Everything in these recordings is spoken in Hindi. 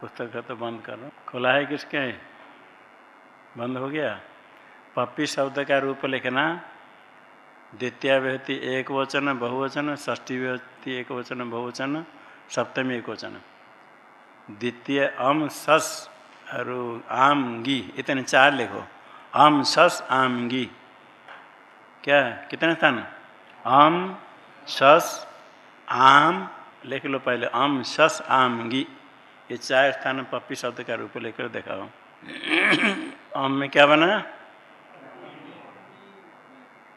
पुस्तक है तो बंद करो खुला है किसके? बंद हो गया? पप्पी शब्द का रूप लिखना द्वितीय व्यक्ति एक वचन, बहुवचन ष्ठी व्यक्ति एक वचन, बहुवचन, सप्तमी एक वचन। द्वितीय अम सस और आम गी इतने चार लिखो। अम सस आम गी क्या? कितने स्थान? अम सस आम, लिख लो पहले। अम सस आम गी ये चार स्थान पप्पी शब्द का रूप लेकर देखाओ। अम में क्या बना?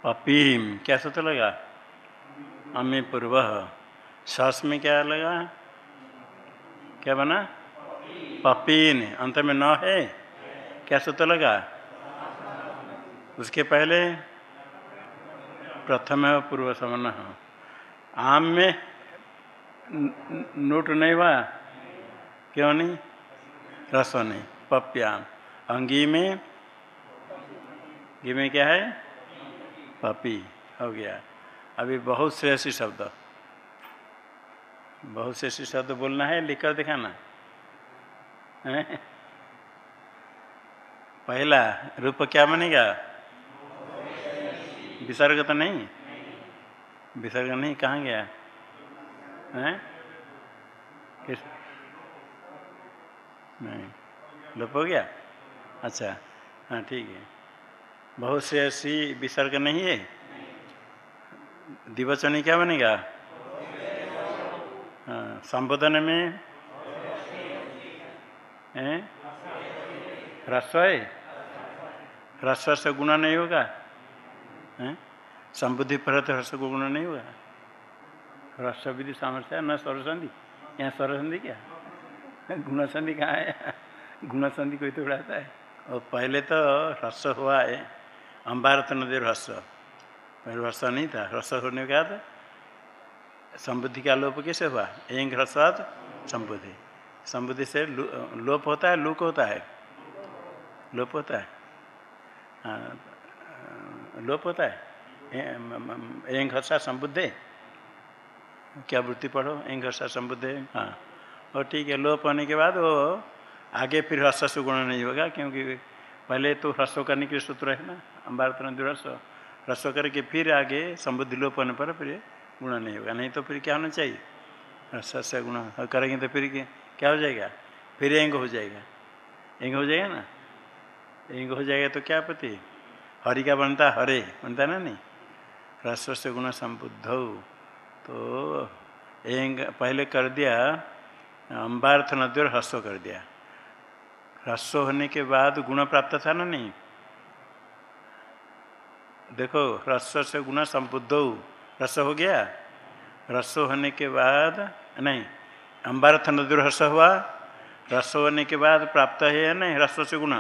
पपीम। क्या सूत्र लगा? अमी पूर्व। सस में क्या लगा? क्या बना? पपीन। अंत में न है? क्या सूत्र लगा? उसके पहले? प्रथम है पूर्व समन आम में नोट नहीं हुआ? क्यों नहीं? रस नहीं, पप्याम। अंगी में? घी में क्या है? पपी, हो गया। अभी बहुत श्रेष्ठ शब्द। बहुत श्रेष्ठ शब्द बोलना है, लिखकर दिखाना। पहला, रूप क्या बनेगा? विसर्ग तो नहीं। विसर्ग नहीं, कहाँ गया? है? नहीं। लोप हो गया? अच्छा। हाँ ठीक है। बहुत से ऐसी विसर्ग नहीं है? दिवचनी क्या बनेगा? हाँ संबोधन में? ह्रस्व है? ह्रस्व से गुणा नहीं होगा? संबुद्धि पर तो ह्रस्व को गुणा नहीं होगा? ह्रस्व विधि सामर्थ्य न स्वरसंधि। यहाँ स्वरसंधि क्या? गुण संधि कहाँ है? गुण संधि कोई तो उड़ाता है। और पहले तो ह्रस्व हुआ है। अम्बारत नदी ह्रस्व। पहले ह्रस्व नहीं था। ह्रस्व होने के बाद संबुद्धि का लोप कैसे हुआ? एंग ह्रस्वाद संबुद्धि। संबुद्धि से लोप होता है, लुक होता है। लोप होता है। लोप होता है। एंग हर्षा संबुद्धे। क्या वृत्ति पढ़ो? एंग हर्षा संबुद्धे। हाँ। और ठीक है, लोप होने के बाद वो आगे फिर ह्रस्व सुगुण नहीं होगा, क्योंकि पहले तो ह्रस्व करने के सूत्र है ना अम्बारत ह्रस्व ह्रस्व करके फिर आगे संबुद्धि लोप होने पर फिर गुण नहीं होगा, नहीं तो फिर क्या होना चाहिए? ह्रस्व गुण करेंगे तो फिर क्या हो जाएगा? फिर एंग हो जाएगा। एंग हो जाएगा ना? एंग हो जाएगा तो क्या पति हरि का बनता हरे, बनता ना नहीं? ह्रस्व से गुण संबुद्ध तो एंग पहले कर दिया अम्बार्थ नदी और ह्रस्व कर दिया। ह्रस्व होने के बाद गुण प्राप्त था ना नहीं? देखो, ह्रस्व से गुण संबुद्ध ह्रस्व हो गया? ह्रस्व होने के बाद, नहीं अम्बारथ नदी ह्रस्व हुआ। ह्रस्व होने के बाद प्राप्त है या नहीं? ह्रस्व से गुण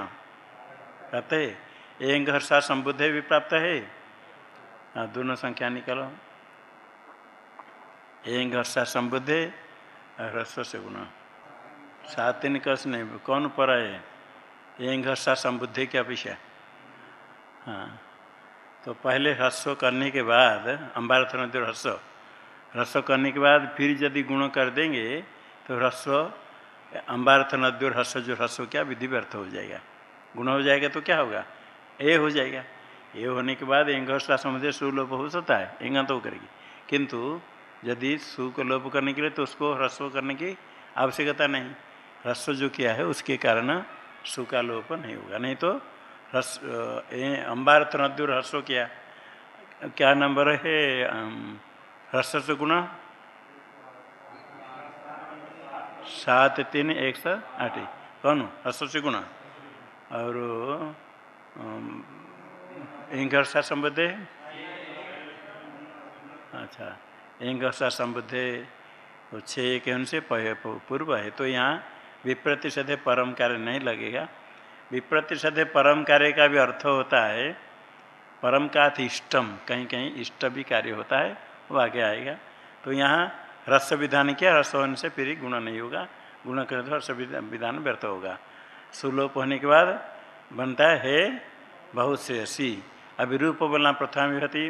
प्राप्त है। एंग हर्षा संबुद्ध भी प्राप्त है। हाँ दोनों संख्या निकालो। एंग हर्षा संबुद्ध ह्रस्व से गुण सात तीन कस नहीं, कौन पर है? एंग हर्षा संबुद्धि की अपेक्षा। हाँ तो पहले ह्रस्व करने के बाद, अम्बारथ नदी ह्रस्व ह्रस्व करने के बाद फिर यदि गुण कर देंगे तो ह्रस्व अम्बारथ नदी और ह्रस्व जो ह्रस्व क्या विधि व्यर्थ हो जाएगा। गुण हो जाएगा तो क्या होगा? ए हो जाएगा। ए होने के बाद एंग समुद्र सुलोप हो सकता है एँगा तो करेगी किंतु यदि सु को लोप करने के लिए तो उसको ह्रस्व करने की आवश्यकता नहीं। ह्रस्व जो किया है उसके कारण सु का लोप नहीं होगा। नहीं तो अम्बार तनद्दुर ह्रस्व किया। क्या नंबर है? ह्रस्व से गुणा? सात, तीन, एक सौ आठ। कौन? ह्रस्व से गुणा। और इंघर्षा संबद्ध है अच्छा। इंघर्षा संबद्ध तो छः के उनसे पूर्व है। तो यहाँ विप्रतिशत परम कार्य नहीं लगेगा। विप्रतिशत परम कार्य का भी अर्थ होता है, परम का अर्थ इष्टम कहीं कहीं इष्ट भी कार्य होता है, वो आगे आएगा। तो यहाँ रस विधान किया, रस होने से फिर गुण नहीं होगा। गुण करें तो रस विधान व्यर्थ होगा। सुलोप होने के बाद बनता हे बहुत श्रेयसी अभी रूप बोलना प्रथम विभूति।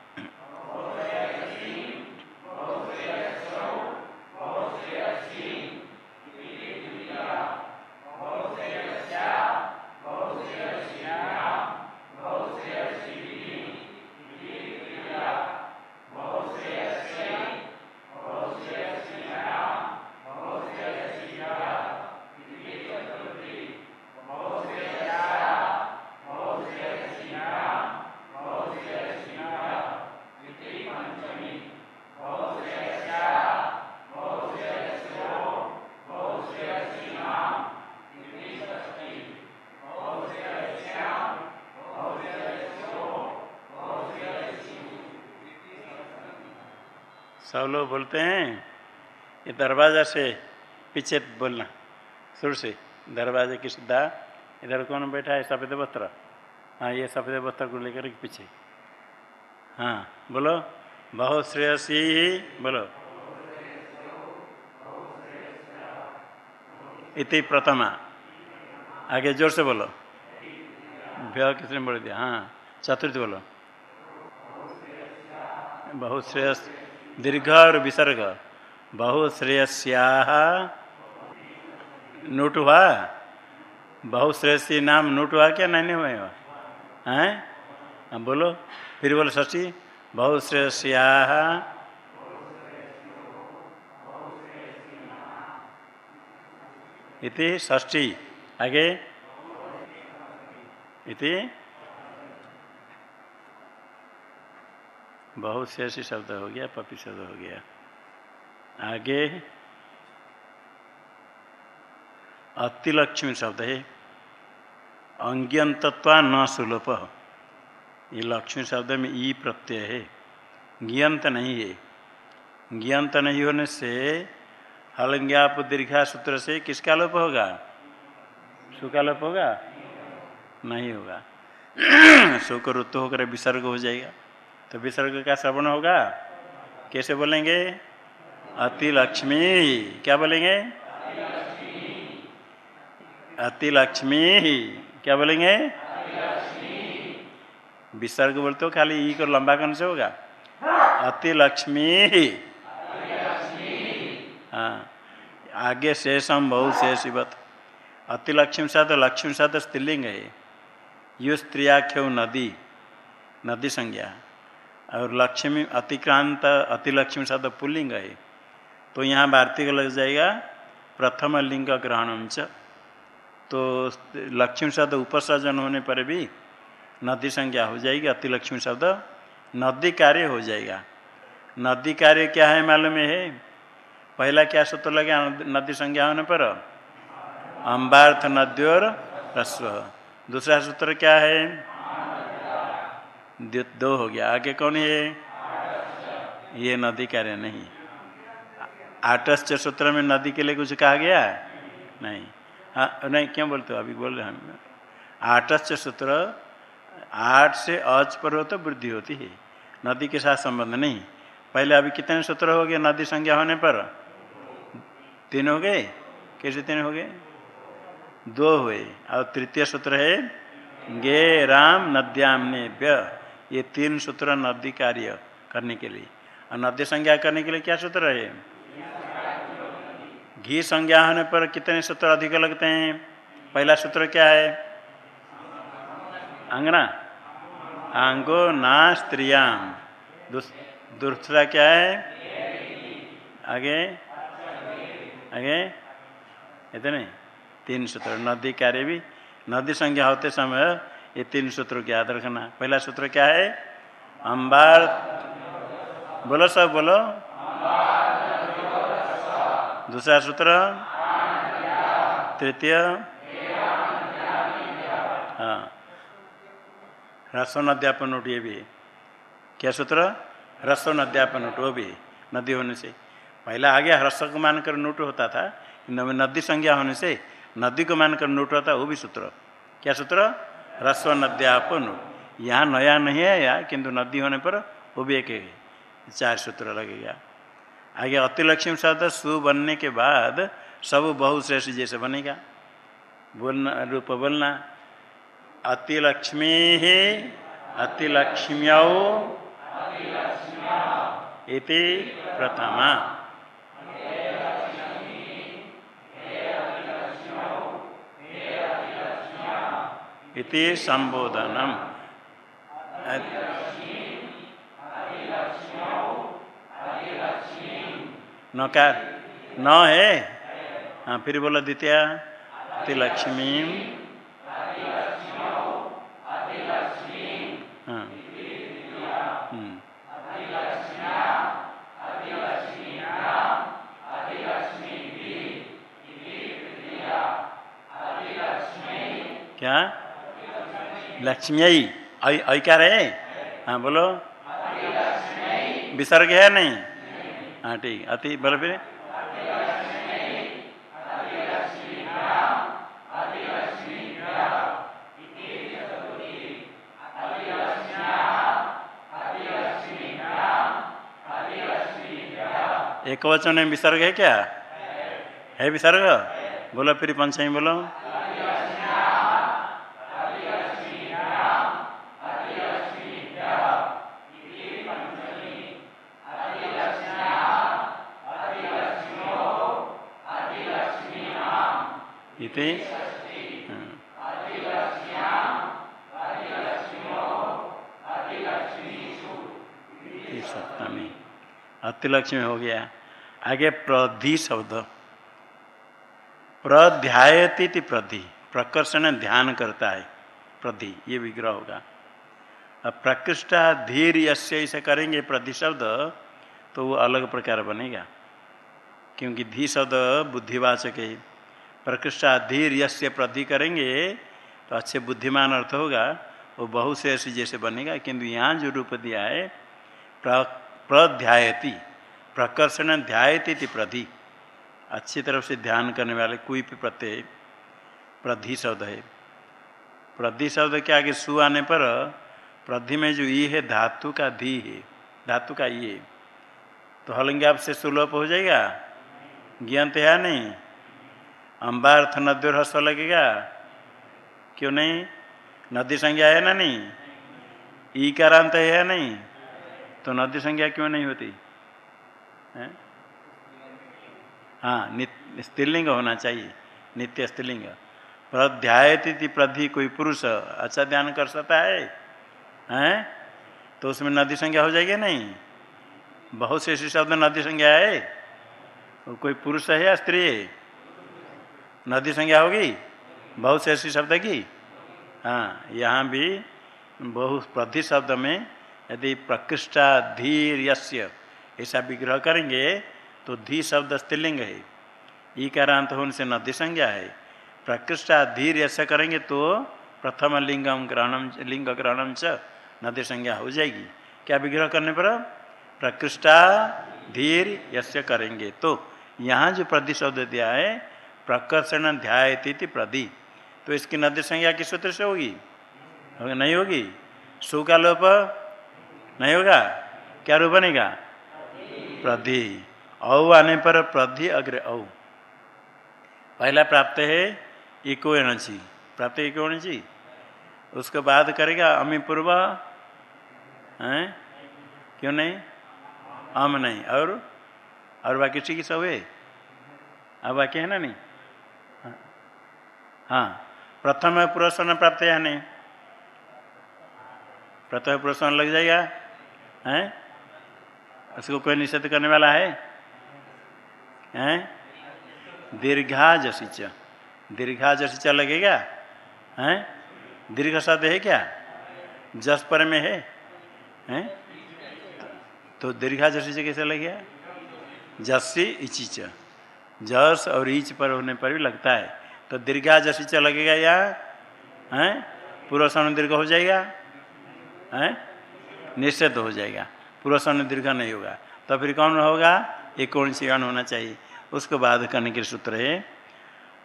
सब लोग बोलते हैं, ये दरवाज़ा से पीछे बोलना, शुरू से, दरवाजे की सीधा, इधर कौन बैठा है, सफ़ेद वस्त्र? हाँ ये सफ़ेद वस्त्र को लेकर पीछे। हाँ बोलो, बहुत श्रेयसी, बोलो। इति प्रथमा। आगे ज़ोर से बोलो। भ्य किसने बोल दिया? हाँ चतुर्थ बोलो। बहुत श्रेयस दीर्घ और विसर्ग। बहुश्रेयस्या नोट हुआ? बहुश्रेयसी नाम नोट हुआ क्या? नहीं हुआ। हैं? बोलो। फिर बोलो सची बहुश्रेयस्या इति ष्ठी आगे? इति बहुत ऐसी शब्द हो गया, पपी शब्द हो गया। आगे। अतिलक्ष्मी शब्द है। अंग्यंतत्वा न सुलोप ये लक्ष्मी शब्द में ई प्रत्यय है। ज्ञंत नहीं है। ज्ञंत नहीं होने से हलंग्याप दीर्घा सूत्र से किसका लोप होगा? सुखा लोप होगा? नहीं होगा। सुख ऋतु होकर विसर्ग हो जाएगा। तो विसर्ग का श्रवण होगा। कैसे बोलेंगे? अति लक्ष्मी क्या बोलेंगे? अति लक्ष्मी क्या बोलेंगे? विसर्ग बोलते हो, खाली ई को लंबा करने से होगा। अति लक्ष्मी हाँ। आगे शेषम बहुत शेषिवत। अति लक्ष्मी साथ लक्ष्मी साथ स्त्रीलिंग है। यु स्त्रियाख्यो नदी। नदी संज्ञा। और लक्ष्मी, अतिक्रांत, अतिलक्ष्मी शब्द पुल्लिंग है। तो यहाँ वार्तिक लग जाएगा, प्रथम लिंग ग्रहण तो लक्ष्मी शब्द उपसर्जन होने पर भी नदी संज्ञा हो जाएगी, अतिलक्ष्मी शब्द नदी कार्य हो जाएगा। नदी कार्य क्या है मालूम है? पहला क्या सूत्र लगे नदी संज्ञा होने पर? अम्बार्थ नद्योर रस्व दूसरा सूत्र क्या है? दो हो गया। आगे कौन है? ये नदी कार्य नहीं। आटस्य सूत्र में नदी के लिए कुछ कहा गया नहीं। हाँ नहीं, क्यों बोलते हो? अभी बोल रहे हम। आटस्य सूत्र आठ से अच पर हो तो वृद्धि होती है। नदी के साथ संबंध नहीं। पहले अभी कितने सूत्र हो गए नदी संज्ञा होने पर? तीन हो गए? कैसे तीन हो गए? दो हुए। और तृतीय सूत्र है, गे राम नद्याम ने व्य ये तीन सूत्र नदी कार्य करने के लिए। और नदी संज्ञा करने के लिए क्या सूत्र है घी संज्ञा होने पर कितने सूत्र अधिक लगते हैं? पहला सूत्र क्या है? अंगना। आंगो ना स्त्रियाम दूसरा क्या है? आगे। आगे। इतने। तीन सूत्र। नदी कार्य भी। नदी संज्ञा होते समय ये तीन सूत्रों की याद रखना। पहला सूत्र क्या है? अम्बार बोलो सब, बोलो। दूसरा सूत्र? तृतीय। हाँ। रसोन अध्यापन उठ ये भी। क्या सूत्र? रसोन अध्यापन उठ वो भी। नदी होने से। पहला आ गया ह्रस्व को मानकर नोट होता था। नदी संज्ञा होने से नदी को मानकर नोट होता, वो भी सूत्र। क्या सूत्र? ह्रस्व नद्यापन यहाँ नया नहीं है या, किंतु नदी होने पर वो भी एक चार सूत्र लगेगा आगे अतिलक्ष्मी शब्द सु बनने के बाद सब बहुश्रेष्ठ जैसे बनेगा। बोलना, रूप बोलना अतिलक्ष्मी ही अतिलक्ष्म्यौ इति प्रथमा। इति संबोधनम। नकार न है? हाँ फिर बोलो द्वितीय। अतिलक्ष्मी हाँ। हम्म। क्या? लक्ष्मी ऐ क्या रहे? हाँ बोलो। विसर्ग है नहीं? हाँ ठीक। अति, बोलो फिर। एक वचन में विसर्ग है क्या? है विसर्ग बोलो फिर पंचमी बोलो। अतिलक्ष्मी हो गया। आगे प्रधि शब्द। प्रध्यायती प्रधि। प्रकर्षण ध्यान करता है। प्रधि, ये विग्रह होगा। अब प्रकृष्टा धीर यश्य ऐसे करेंगे प्रधि शब्द तो वो अलग प्रकार बनेगा। क्योंकि धी शब्द बुद्धिवाचक है। प्रकृष्टा धीर यश्य प्रधि करेंगे तो अच्छे बुद्धिमान अर्थ होगा। वो ऐसे जैसे बनेगा, किंतु यहाँ जो रूप दिया है, प्र प्रध्यायती। प्रकर्षण ध्यायती प्रधि। अच्छी तरफ़ से ध्यान करने वाले कोई भी प्रत्यय, प्रधि शब्द है। प्रधि शब्द के आगे सु आने पर, प्रधि में जो ई है, धातु का धी है, धातु का ई है। तो हलंगे आपसे सुलभ हो जाएगा? ज्ञात है नहीं। अम्बार्थ नद्योर हस्त लगेगा? क्यों नहीं? नदी संज्ञा है ना नहीं? ई कारांत है नहीं? तो नदी संज्ञा क्यों नहीं होती? है? स्त्रीलिंग होना चाहिए, नित्य स्त्रीलिंग। प्रध्यायती प्रधि कोई पुरुष अच्छा ध्यान कर सकता है? हैं? तो उसमें नदी संज्ञा हो जाएगी नहीं? बहुत से शब्द नदी संज्ञा है। वो कोई पुरुष है या स्त्री? है नदी संज्ञा होगी? बहुत से ऐसी शब्द की? हाँ यहाँ भी बहु, प्रधि शब्द में यदि प्रकृष्टा धीर यस्य ऐसा विग्रह करेंगे तो धी शब्द स्त्रीलिंग है। ई कारांत होने से नदी संज्ञा है। प्रकृष्टा धीर ऐसा करेंगे तो प्रथम लिंगम ग्रहणम लिंग ग्रहणम च नदी संज्ञा हो जाएगी। क्या विग्रह करने पर? प्रकृष्टा धीर यस्य करेंगे तो। यहाँ जो प्रदि शब्द दिया है, प्रकर्षण ध्यायती प्रदि। तो इसकी नदी संज्ञा किस सूत्र से होगी? नहीं होगी? सु का लोप? नहीं होगा? क्या रूप बनेगा? प्रधि। औ आने पर प्रधि अग्र औ। पहला प्राप्त है इको एनर्जी प्राप्त इको एनर्जी उसके बाद करेगा अमी पूर्व हैं? क्यों नहीं? अम नहीं। और? और बाकी ठीक सब है अब बाकी है ना नहीं? हाँ। प्रथम पुरस्कार प्राप्त है नहीं? प्रथम पुरस्कार लग जाएगा, हैं? उसको कोई निषेध करने वाला है? हैं? दीर्घा जसिच दीर्घा जसिच लगेगा हैं? दीर्घ शब्द है क्या? जस पर में है? हैं? तो दीर्घा जसिच कैसे लग गया? जसी इचिच। जस और ईच पर होने पर भी लगता है। तो दीर्घा जसिच लगेगा या? हैं? पूर्व दीर्घ हो जाएगा? हैं? निश्चित हो जाएगा। पूर्व दीर्घ नहीं होगा। तो फिर कौन होगा? एक कौन सी होना चाहिए। उसको बाद करने के सूत्र है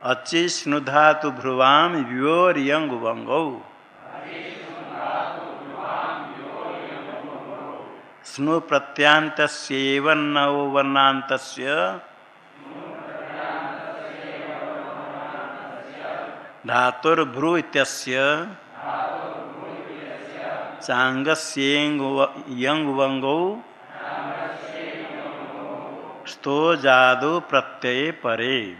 अचि स्नुधातु भ्रुवाम व्योर यंग वंगौ स्नु प्रत्यांत वर्णांत धातुर्भ्रु इत्यस्य। चांगस्यंगौ स्तो जादु प्रत्यय परे।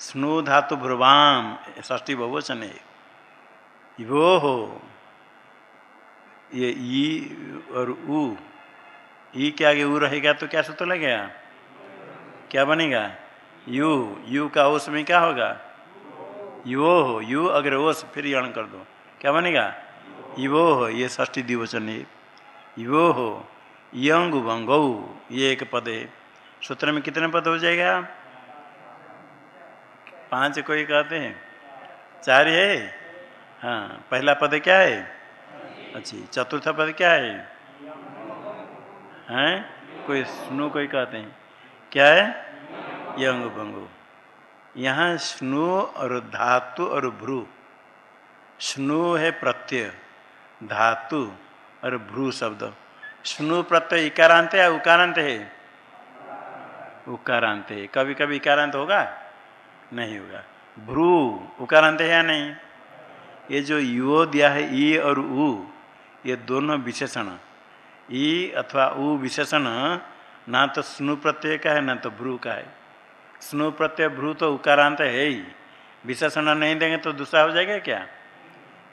स्नु धातु भ्रुवाम ष्टी बहुवचन। है वो हो ये ई और ऊ ई के आगे ऊ रहेगा तो क्या सूत्र लगेगा? क्या बनेगा? यू। यू का ओस में क्या होगा? यो हो, यू अगर ओस फिर यण कर दो। क्या बनेगा? यो हो, ये ष्टी द्विवचन है। यो हो यंग वंगौ ये एक पद है। सूत्र में कितने पद हो जाएगा? पाँच कोई कहते हैं। चार है? हाँ पहला पद क्या है? अच्छी, चतुर्थ पद क्या है? हैं? कोई स्नु कोई कहते हैं। क्या है? यंग बंगो यहाँ स्नु और धातु और भ्रू। स्नु है प्रत्यय, धातु और भ्रू शब्द। स्नु प्रत्यय इकारांत है उकारांत है? उकारांत है। कभी कभी इकारांत होगा? नहीं होगा। भ्रू, उकारांत है या नहीं? ये जो यो दिया है, ई और उ, ये दोनों विशेषण। ई अथवा उ विशेषण ना तो स्नु प्रत्यय का है, ना तो भ्रू का है। स्नु प्रत्यय भ्रू तो उकारांत है ही। विशेषण नहीं देंगे तो दूसरा हो जाएगा क्या?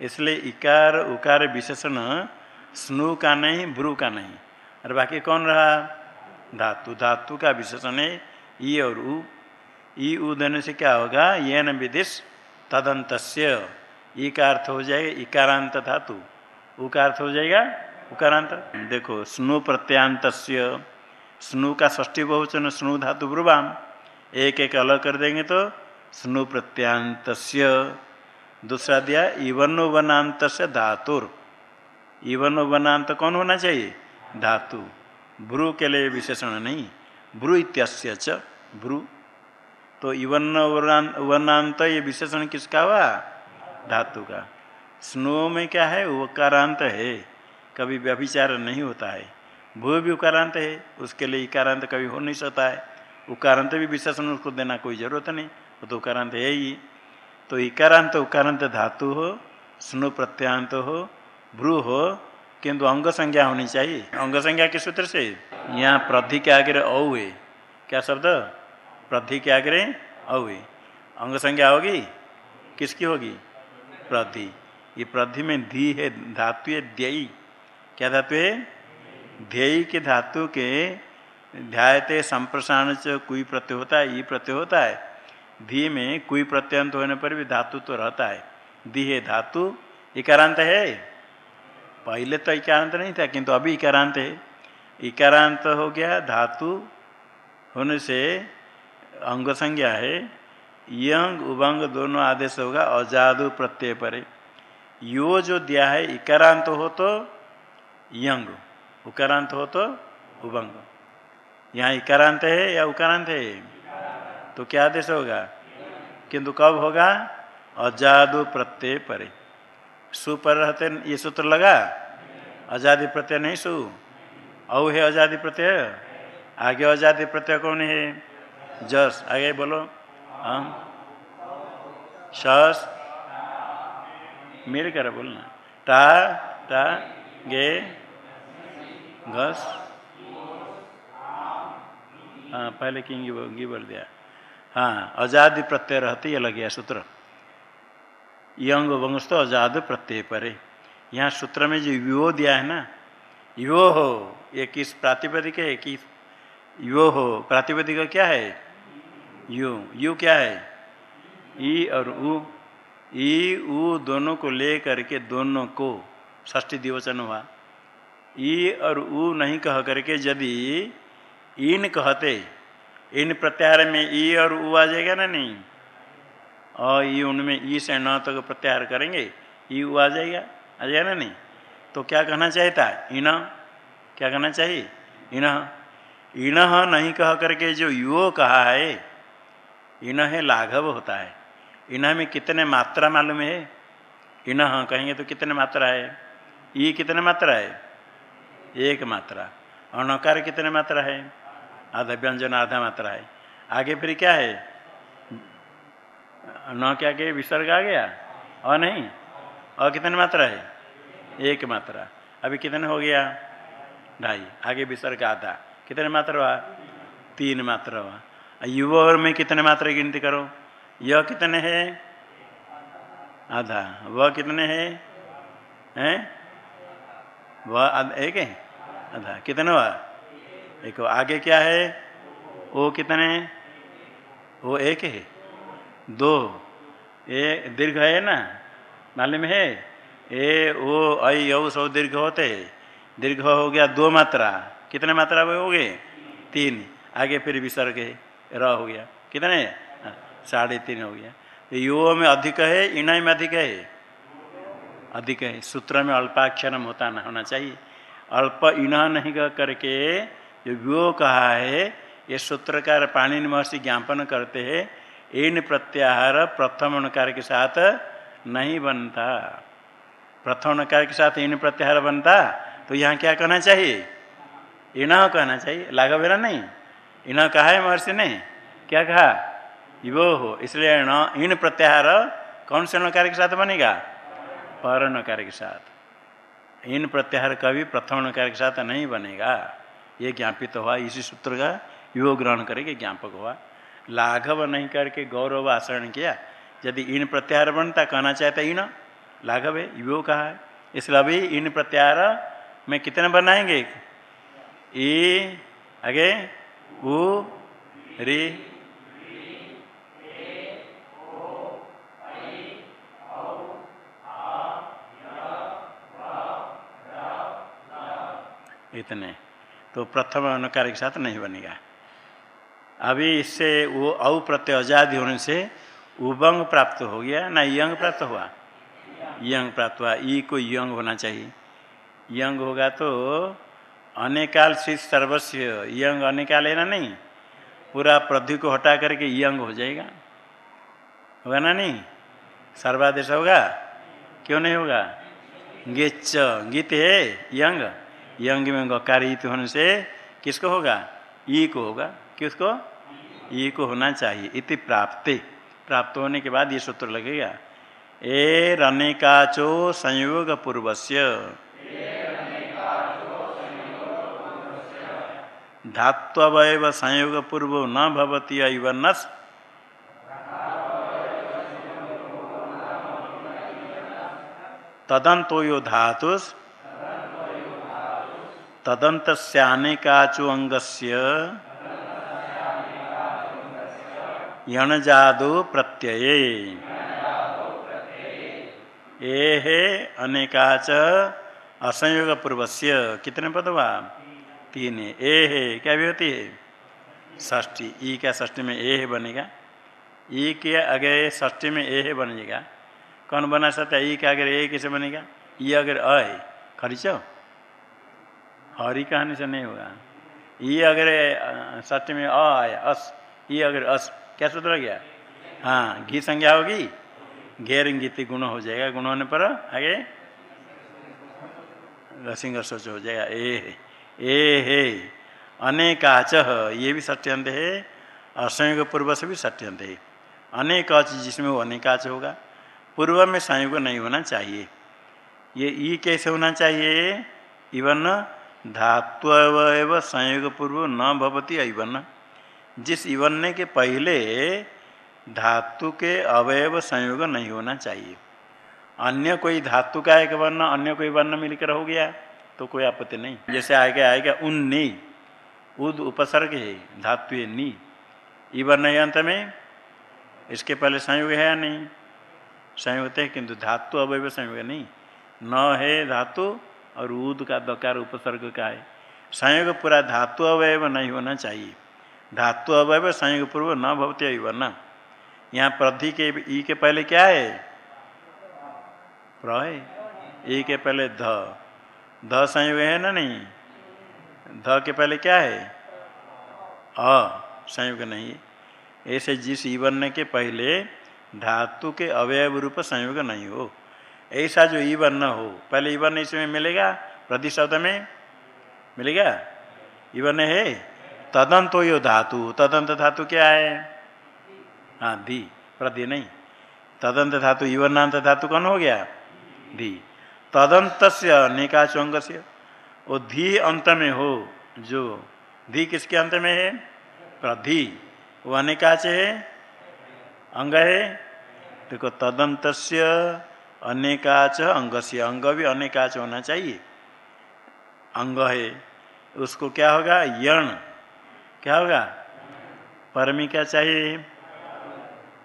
इसलिए इकार, उकार, विशेषण, स्नु का नहीं, भ्रू का नहीं। और बाकी कौन रहा? धातु। धातु का विशेषण है ई और उ। ई, उ देने से क्या होगा? ये न विदिश तदंत ई का अर्थ हो जाएगा इकारांत धातु। उ का अर्थ हो जाएगा उकारांत। देखो, स्नु प्रत्यांत स्नु का ष्टी बहुचन स्नु धातु ब्रुवाम। एक एक अलग कर देंगे तो स्नु प्रत्यांत दूसरा दिया, इवन वनांत धातुर। इवन वनांत कौन होना चाहिए? धातु। भ्रू के लिए विशेषण नहीं। भ्रू इत्यास्य भ्रू। तो इवन वर्णांत ये विशेषण किसका हुआ? धातु का। स्नो में क्या है? उकारांत है। कभी व्यभिचार नहीं होता है। भू भी उकारांत है। उसके लिए इकारांत कभी हो नहीं सकता है। उकारांत भी विशेषण उसको देना कोई ज़रूरत नहीं। वो तो उकारांत है ही। तो इकारांत, उकारांत धातु हो, स्नु प्रत्यांत हो, भ्रू हो, किंतु अंग संज्ञा होनी चाहिए। अंग संज्ञा किस सूत्र से? यहाँ प्रधि के आगे औ क्या शब्द? प्रधि के आगे अवि अंग संज्ञा होगी? किसकी होगी? प्रधि। ये प्रधि में धी है, धातु है ध्ययी क्या धातु है? ध्ययी के धातु के ध्यायते संप्रसारण से कोई प्रत्यय होता है ई प्रत्यय होता है। धी में कोई प्रत्यंत होने पर भी धातु तो रहता है। धी है धातु, इकारांत है। पहले तो इकारांत नहीं था, किंतु अभी इकारांत है। इकारांत हो गया धातु, होने से अंग संज्ञा है। यंग, उभंग दोनों आदेश होगा, अजादु प्रत्यय पर। यो जो दिया है, इकारांत हो तो यंग, उकारांत हो तो उभंग। यहाँ इकारांत है या उकारांत है? तो क्या आदेश होगा? किंतु कब होगा? अजादु प्रत्यय परे। सु पर रहते ये सूत्र लगा? आज़ादी प्रत्यय नहीं सु। औ है आज़ादी प्रत्यय? आगे आज़ादी प्रत्यय कौन है? जस। आगे बोलो। हम सस मिल कर बोलना। टा टा, गे घस हाँ पहले किंगी गी बोल दिया। हाँ आज़ादी प्रत्यय रहते है लग गया सूत्र। यंग वंश तो आज़ाद प्रत्यय परे। यहाँ सूत्र में जो यो दिया है ना, यो हो, ये किस प्रातिपदिक है कि यो हो, प्रातिपदिक क्या है? यू यू क्या है? ई और उ, ई, उ दोनों को ले करके दोनों को ष्टी दिवचन हुआ। ई और उ नहीं कह करके यदि इन कहते, इन प्रत्याहार में ई और उ आ जाएगा ना नहीं? और ई उनमें ई से न तो प्रत्याहार करेंगे, ई उ आ जाएगा आ जाएगा ना नहीं? तो क्या कहना चाहिए था? इन। क्या कहना चाहिए? इन। इन नहीं कह करके जो यो कहा है, इन है लाघव होता है। इन में कितने मात्रा मालूम है? इन कहेंगे तो कितने मात्रा है? ई कितने मात्रा है? एक मात्रा। और नकार कितने मात्रा है? आधा व्यंजन, आधा मात्रा है। आगे फिर क्या है? न क्या के विसर्ग आ गया? और नहीं। और कितने मात्रा है? एक मात्रा। अभी कितने हो गया? ढाई। आगे विसर्ग आधा। कितने मात्रा हुआ? तीन मात्रा हुआ। युवा में कितने मात्रा गिनती करो? यह कितने है? आधा। वह कितने है? हैं? वह एक है? आधा। कितने हुआ? एक आगे क्या है? वो कितने वो एक है। दो। ए दीर्घ है ना? मालूम है? ए आई यऊ सब दीर्घ होते है। दीर्घ हो गया दो मात्रा। कितने मात्रा हो गए? तीन। आगे फिर विसर्ग है। र हो गया। कितने? हाँ, साढ़े तीन हो गया। यो में अधिक है इण में अधिक है? अधिक है। सूत्र में अल्पाक्षरम होता ना होना चाहिए। अल्प इण नहीं करके जो व्यो कहा है, ये सूत्रकार पाणी महर्षि ज्ञापन करते हैं, इन प्रत्याहार प्रथम अनुकार के साथ नहीं बनता। प्रथम अनुकार के साथ इन प्रत्याहार बनता तो यहाँ क्या कहना चाहिए? इण कहना चाहिए। लाघव नहीं। इन्ह कहा है महर्षि ने? क्या कहा? यो हो। इसलिए इन प्रत्याहार कौन से नकार के साथ बनेगा? पर नकार के साथ। इन प्रत्याहार कभी प्रथम नकार के साथ नहीं बनेगा। ये ज्ञापित तो हुआ, इसी सूत्र का यो ग्रहण करके ज्ञापक हुआ। लाघव नहीं करके गौरव आचरण किया, यदि इन प्रत्याहार बनता, कहना चाहता इन, लाघव है, यो कहा है? इसलिए अभी इन प्रत्याहार में कितने बनाएँगे? ए आगे, उ, रे, इतने। तो प्रथम अनुकार के साथ नहीं बनेगा। अभी इससे वो औ प्रत्यय आज़ादी होने से उबंग प्राप्त हो गया, ना यंग प्राप्त हुआ? यंग प्राप्त हुआ। ई को यंग होना चाहिए। यंग होगा तो अनेकाल से सर्वस्व, यंग अनेकाल है ना नहीं? पूरा प्रधि को हटा करके यंग हो जाएगा। होगा ना नहीं? सर्वादेश होगा? क्यों नहीं होगा? गेच गीत है यंग। यंग में गकारित होने से किसको होगा? ई को होगा। किसको? ई को होना चाहिए। इति प्राप्ति। प्राप्त होने के बाद ये सूत्र लगेगा। ए रनिकाचो संयोग पूर्वस्य। धात्वय संयोग पूर्व न भवती अवनस तदंतो यो धातुस। तदंत सनेकाचु अंग यणजादो प्रत्यय ए अनेकाच असंयोग पूर्वस्य कितने पद हुआ तीन। ए है क्या भी होती है? ष्टी ई क्या ष्टी में ए है बनेगा? ई के अगर ष्टी में ए है बनेगा। कौन बना सकता है? ई के अगर ए कैसे बनेगा? ई अगर अ है। खरीचो हरी कहानी से नहीं होगा ये अगर सत्य में अ आया, अस, ये अगर अस, क्या सूत्र गया? हाँ घी संज्ञा होगी? घेर गीति गुण हो जाएगा, गुण होने पर आगे। रसिंग सोच हो जाएगा। ए ए, हे, अनेकाच, ये भी सत्यंत है, असंयोग पूर्व से भी सत्यंत है। अनेकाच जिसमें वो अनेकाच होगा, पूर्व में संयोग नहीं होना चाहिए। ये, ई कैसे होना चाहिए? इवन धात्व संयोग पूर्व न भवती इवन। जिस इवन के पहले धातु के अवयव संयोग नहीं होना चाहिए। अन्य कोई धातु का एक वर्ण, अन्य कोई वर्ण मिलकर हो गया तो कोई आपत्ति नहीं। जैसे आएगा आएगा उन नी उद उपसर्ग है धातु नी। ई वर्ण अंत में इसके पहले संयोग है या नहीं? संयोग है, किंतु धातु अवयव संयोग नहीं। न है धातु और उद का दकार उपसर्ग का है। संयोग पूरा धातु अवयव नहीं होना चाहिए। धातु अवयव संयोग पूर्व न भवती अवर्ण यहाँ प्रधि के ई के पहले क्या है? प्र ई के पहले ध। ध संयोग है ना नहीं? ध के पहले क्या है? अ संयोग नहीं ऐसे जिस ईवर्ण के पहले धातु के अवयव रूप संयोग नहीं हो। ऐसा जो ई वर्ण हो। पहले ई वर्ण इसमें मिलेगा? प्रति शब्द में मिलेगा? ई वर्ण है? तदंत यो धातु। तदंत धातु क्या है? हाँ दी। प्रति नहीं। तदंत धातु युवर्णांत धातु कौन हो गया? धी तदंत से अनेकाचो से वो धी अंत में हो, जो धी किसके अंत में है? प्रधि। वो अनेकाच है? अंग है? देखो तदंत अनेकाच अंग से अंग भी अनेकाच होना चाहिए। अंग है। उसको क्या होगा? यण। क्या होगा? परमी क्या चाहिए?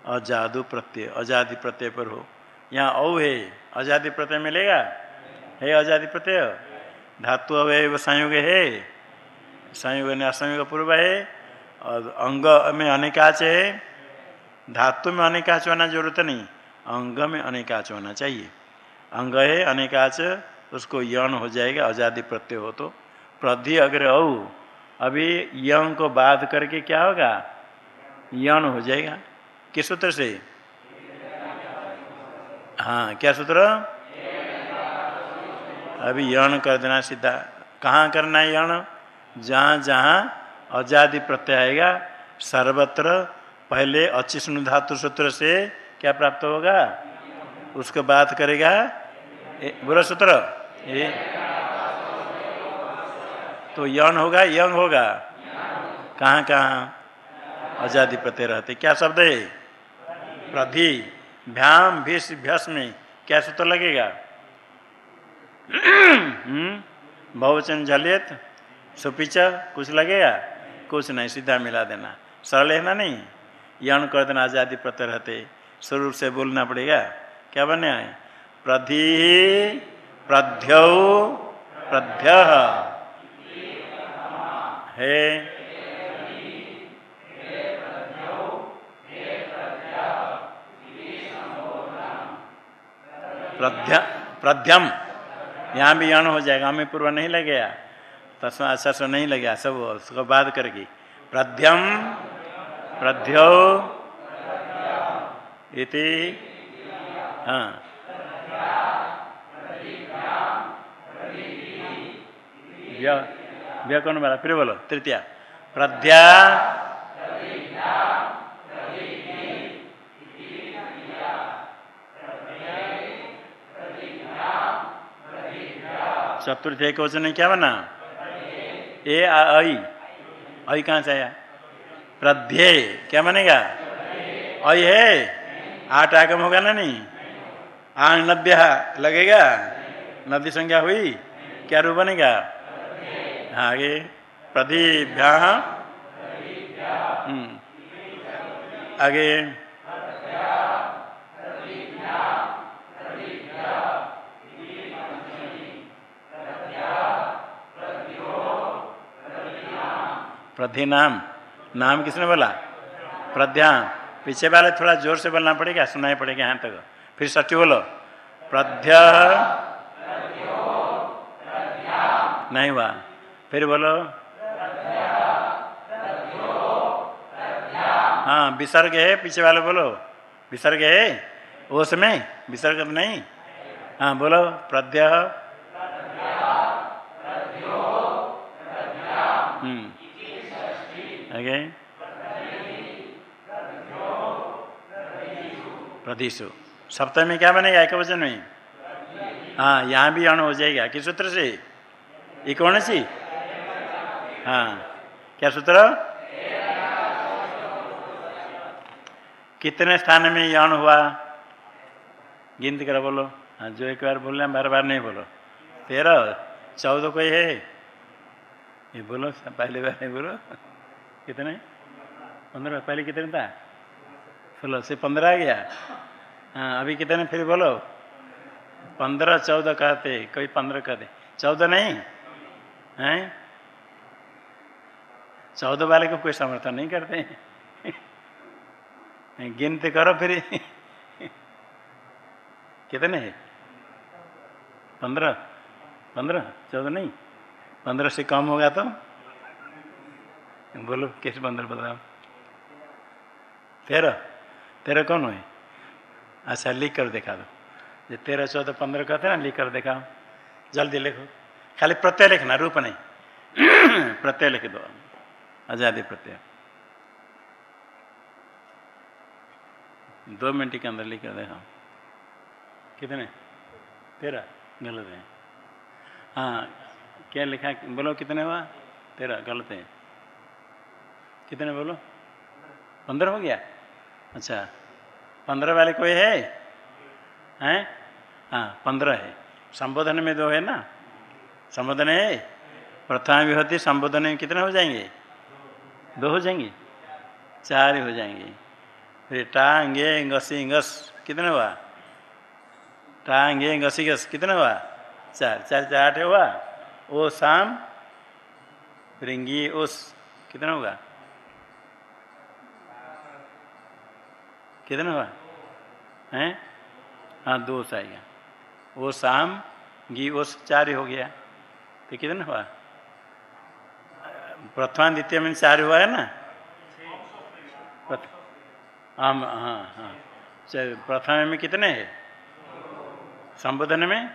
अजादु प्रत्यय। अजादि प्रत्यय पर हो। यहाँ औ है। अजादि प्रत्यय मिलेगा? है अजादि प्रत्यय? धातु अवय संयोग है। संयोग ने असंयोग पूर्व है। और अंग में अनेकाच है। धातु में अनेकाच होना ज़रूरत नहीं। अंग में अनेकाच होना चाहिए। अंग है अनेकाच, उसको यण हो जाएगा आज़ादी प्रत्यय हो तो। प्रधि अग्र औ, अभी यंग को बाध करके क्या होगा? यण हो जाएगा। किस सूत्र से? हाँ क्या सूत्र? अभी यण कर देना सीधा। कहाँ करना है यण जहाँ जहाँ आज़ादी प्रत्यय आएगा। सर्वत्र, पहले अचिष्णु धातु सूत्र से क्या प्राप्त होगा? उसको बात करेगा बुरा सूत्र। तो यण होगा यंग होगा। कहाँ कहाँ? आज़ादी प्रत्यय रहते। क्या शब्द है? प्रधि, भ्याम भीष भ्यस में क्या सूत्र लगेगा? हम्म। बहुवचन झलियत सुपिच, कुछ लगेगा? कुछ नहीं, सीधा मिला देना। सरल है ना नहीं? यण कर देना आज़ादी प्रत्यय रहते। शुरू से बोलना पड़ेगा। क्या बने? प्रधि प्रध्य प्रध्य। है प्रध्यम। यहाँ भी यण हो जाएगा। हमें पूर्व नहीं लगेगा। तस्मा अच्छा से नहीं लगेगा। सब उसको बात करके। प्रध्यम, प्रध्यो इति हाँ। व्या कौन वाला फिर बोलो, तृतीया। प्रध्या चतुर्थ एक वचन क्या बना? ए आई आई कहाँ से आया? प्रध्ये। क्या बनेगा? आई है। आठ आगम होगा ना नहीं? आण नब्य लगेगा? नदी संज्ञा हुई? क्या रूप बनेगा? आगे। प्रधिभ्या हम्म। आगे। प्रधि नाम नाम किसने बोला? प्रध्या पीछे वाले थोड़ा ज़ोर से बोलना पड़ेगा, सुनाई पड़ेगा यहाँ तक फिर सच्ची बोलो, प्रध्य, नहीं हुआ। फिर बोलो हाँ विसर्ग है, पीछे वाले बोलो। विसर्ग है? ओस में? विसर्ग तो नहीं? हाँ बोलो, प्रध्य हम्म। आगे। प्रदिशु सप्तमी क्या बनेगा? एक वचन में? हाँ यहाँ भी अण हो जाएगा। किस सूत्र से? ये कौन सी? हाँ क्या सूत्र? कितने स्थान में यण हुआ? गिनती कर बोलो। हाँ जो एक बार बोल रहे बार बार नहीं बोलो। तेरह? चौदह कोई है? ये बोलो, पहले बार नहीं बोलो। कितने? पंद्रह, पहले कितने था? सोलह से पंद्रह आ गया। हाँ अभी कितने फिर बोलो। पंद्रह, चौदह कहते कोई पंद्रह कहते चौदह नहीं? हैं? चौदह वाले को कोई समर्थन नहीं करते? गिनते करो फिर। कितने है? पंद्रह। पंद्रह? चौदह नहीं? पंद्रह से कम होगा तो? बोलो, किस पंद्रह बताओ? तेरह। तेरह कौन है? अच्छा लिख कर दिखा दो। ये तेरह चौदह पंद्रह कहते ना लिख कर दिखाओ। जल्दी लिखो। खाली प्रत्यय लिखना, रूप नहीं। प्रत्यय लिख दो। आज़ादी प्रत्यय। दो मिनट के अंदर लिख कर देखा कितने? तेरह गलत है। हाँ क्या लिखा? बोलो, कितने हुआ? तेरह गलत है। कितने बोलो? पंद्रह हो गया? अच्छा। पंद्रह वाले कोई है? हैं? हाँ पंद्रह है। संबोधन में दो है ना? संबोधन है? प्रथम विभूति संबोधन में कितने हो जाएँगे? दो हो जाएँगे? चार हो जाएँगे। फिर टांगे गसी, गस, कितने हुआ? टांगे घसी गस कितने हुआ? चार। चार चार आठ हुआ? ओ शाम रिंगी, उस, कितना होगा कितना हुआ? हैं? हाँ दो आएगा वो शाम, घी, वो चार हो गया। तो कितना हुआ? प्रथम द्वितीय में चार हुआ है ना? हाँ हाँ। प्रथम में कितने है? संबोधन में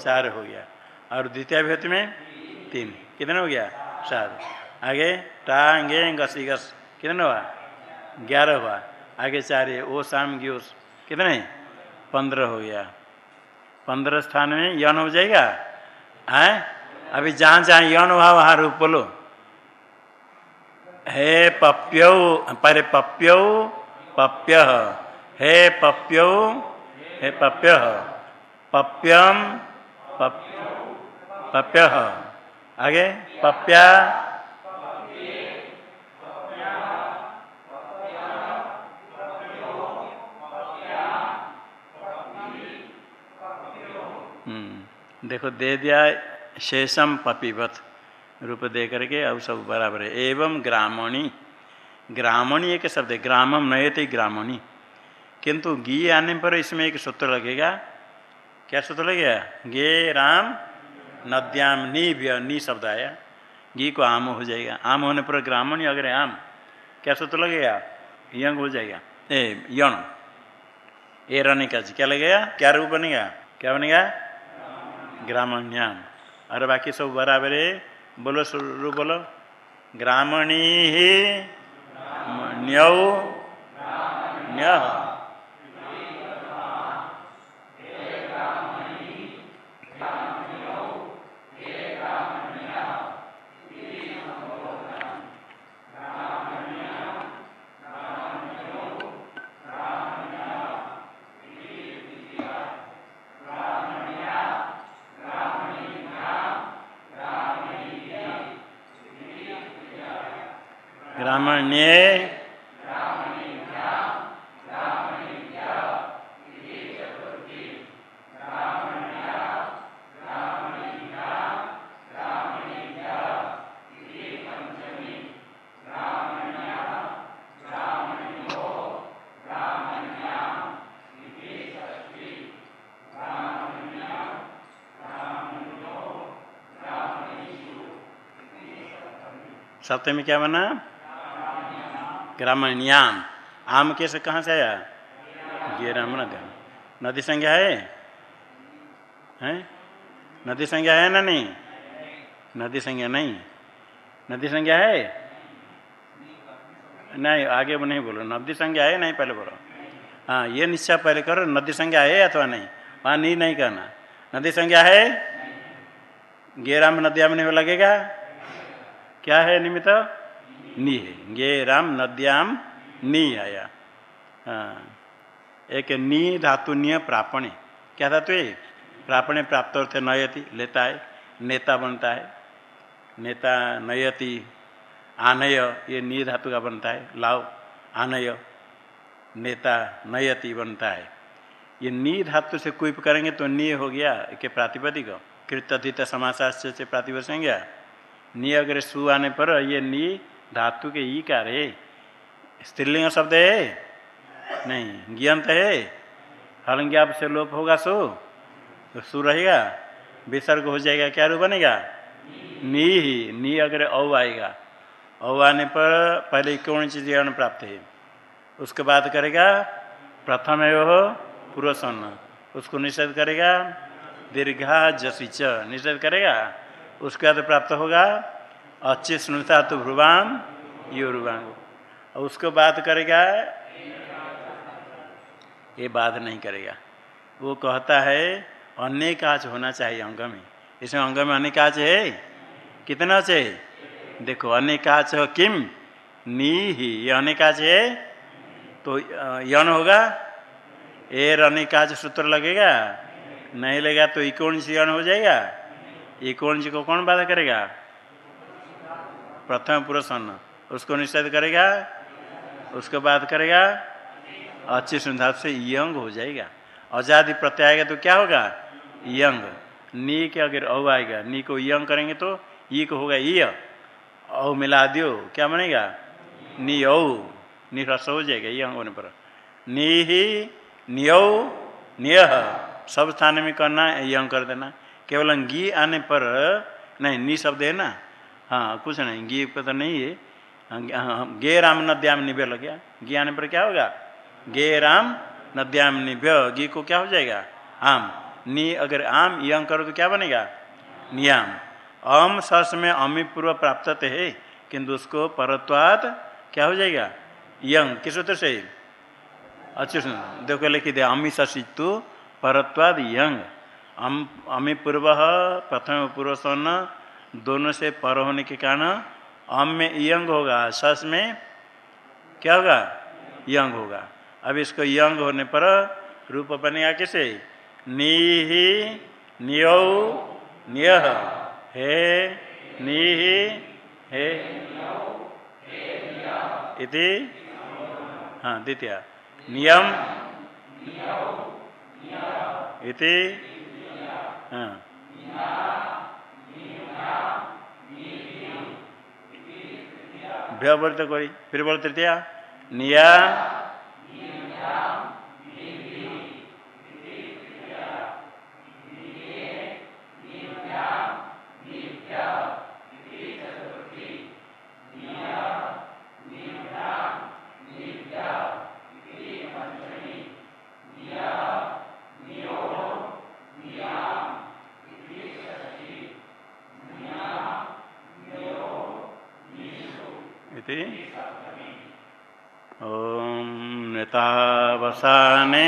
चार हो गया। और द्वितीय विभूति में तीन। कितना हो गया? चार। आगे टांगे गसी, गस। कितना हुआ? ग्यारह हुआ। आगे चार है ओ शाम ग्योस कितने? पंद्रह हो गया। पंद्रह स्थान में यौन हो जाएगा? है? अभी जहाँ जहाँ यौन हुआ, वहाँ रूप बोलो। हे पप्यो परे पप्यो, पप्य। हे पप्यो, हे पप्य। पप्यम पप्य। आगे, पप्या। देखो, दे दिया शेषम पपीवत रूप दे करके अब सब बराबर है। एवं ग्रामणी ग्रामणी एक शब्द है, ग्रामम नयते ग्रामणी। किंतु गी आने पर इसमें एक सूत्र लगेगा। क्या सूत्र लगेगा? गे राम, नद्याम नी व्य, नी शब्द आया। घी को आम हो जाएगा। आम होने पर ग्रामणी, अगर आम, क्या सूत्र लगेगा? यंग हो जाएगा। ए, यण, ए रहने का क्या लगेगा? क्या रूप बनेगा? क्या बनेगा? ग्रामण्याम और बाकी सब बराबर है? बोलो शुरू बोलो। ग्रामणी ही। न्यौ। न्य। ग्रामण्ये सप्तमी क्या बना? ग्रामण्याम। आम कैसे कहाँ से आया? गेराम नदी नदी संज्ञा है? हैं? नदी संज्ञा है ना नहीं? नदी संज्ञा नहीं। नदी संज्ञा है? नहीं, आगे वो नहीं बोलो। नदी संज्ञा है? नहीं, पहले बोलो। हाँ ये निश्चय पहले करो, नदी संज्ञा है अथवा नहीं। वहाँ नहीं नहीं करना नदी संज्ञा है? गेराम नदिया में नहीं लगेगा? क्या है निमित्त? नी है। गे राम नद्याम नी आया। हाँ। एक नी धातु निय प्रापणे। क्या धातु है? प्रापणे प्राप्त अर्थ नयति लेता है नेता बनता है नेता नयति, आनय, ये नी धातु का बनता है लाव आनय, नेता नयति बनता है ये नी धातु से कुप करेंगे तो नी हो गया। के प्रातिपदिक कृत्यधित समाचार से प्रातिपद संज्ञा नी अगर सु आने पर ये नी धातु के ई कार है स्त्रीलिंग शब्द है? नहीं ज्ञंत है। हलंग्याप से लोप होगा सो तो सु रहेगा। विसर्ग हो जाएगा, क्या रूप बनेगा? नी ही, नी अगर औ आएगा। औ आने पर पहले कौन चीज़ प्राप्त है? उसके बाद करेगा, प्रथम है हो पुरुषन उसको निषेध करेगा दीर्घा जसिच निषेध करेगा, उसके बाद प्राप्त होगा अच्छे सुनता तो भ्रुवाम योरुवांग और उसको बात करेगा, ये बात नहीं करेगा। वो कहता है अन्य काच होना चाहिए अंग में। इसमें अंग में अन्य काच है? कितना है? देखो अन्य काच हो किम? नी ही। ये अन्य काच है? तो यन होगा? एर अन्य काच सूत्र लगेगा? नहीं लगेगा तो इकोण से यन हो जाएगा? इकोण को कौन बाधा करेगा? प्रथम पुरुष अन्न उसको निषेध करेगा? उसको बात करेगा? अच्छी सुंदर से यंग हो जाएगा। आज़ादी प्रत्यय आएगा तो क्या होगा? यंग। नी के अगर औ आएगा, नी को यंग करेंगे तो ई को होगा य। औ मिला दियो, क्या बनेगा? नी औ। निरस हो जाएगा, यंग होने पर। नी ही नियौ निय सब स्थान में करना, यंग कर देना। केवल गी आने पर, नहीं, नी शब्द है ना? हाँ कुछ नहीं गी पर तो नहीं है। गे राम नद्याम निभ्य लग गया गी आने पर क्या होगा? गे राम नद्याम निभ्य गी को क्या हो जाएगा? आम। नी अगर आम यंग करो तो क्या बनेगा? नियाम। अम सस में अमी पूर्व प्राप्त है किंतु उसको परत्वाद क्या हो जाएगा? यंग किस उत्तर से? अच्छे देखो, लिखी दे। अमी ससितु परत्वाद यंग अम अमी पूर्व, प्रथम पूर्व सन दोनों से पर होने के कारण अम में यंग होगा, सस में क्या होगा? यंग होगा। अब इसको यंग होने पर रूप बनेगा कैसे? नी ही नियो निय हे नी ही हे इति? हाँ द्वितीय। नियम इति? हाँ। व्यवर्त करी। फिर बोल तृतीया निया ओम नेतावसाने।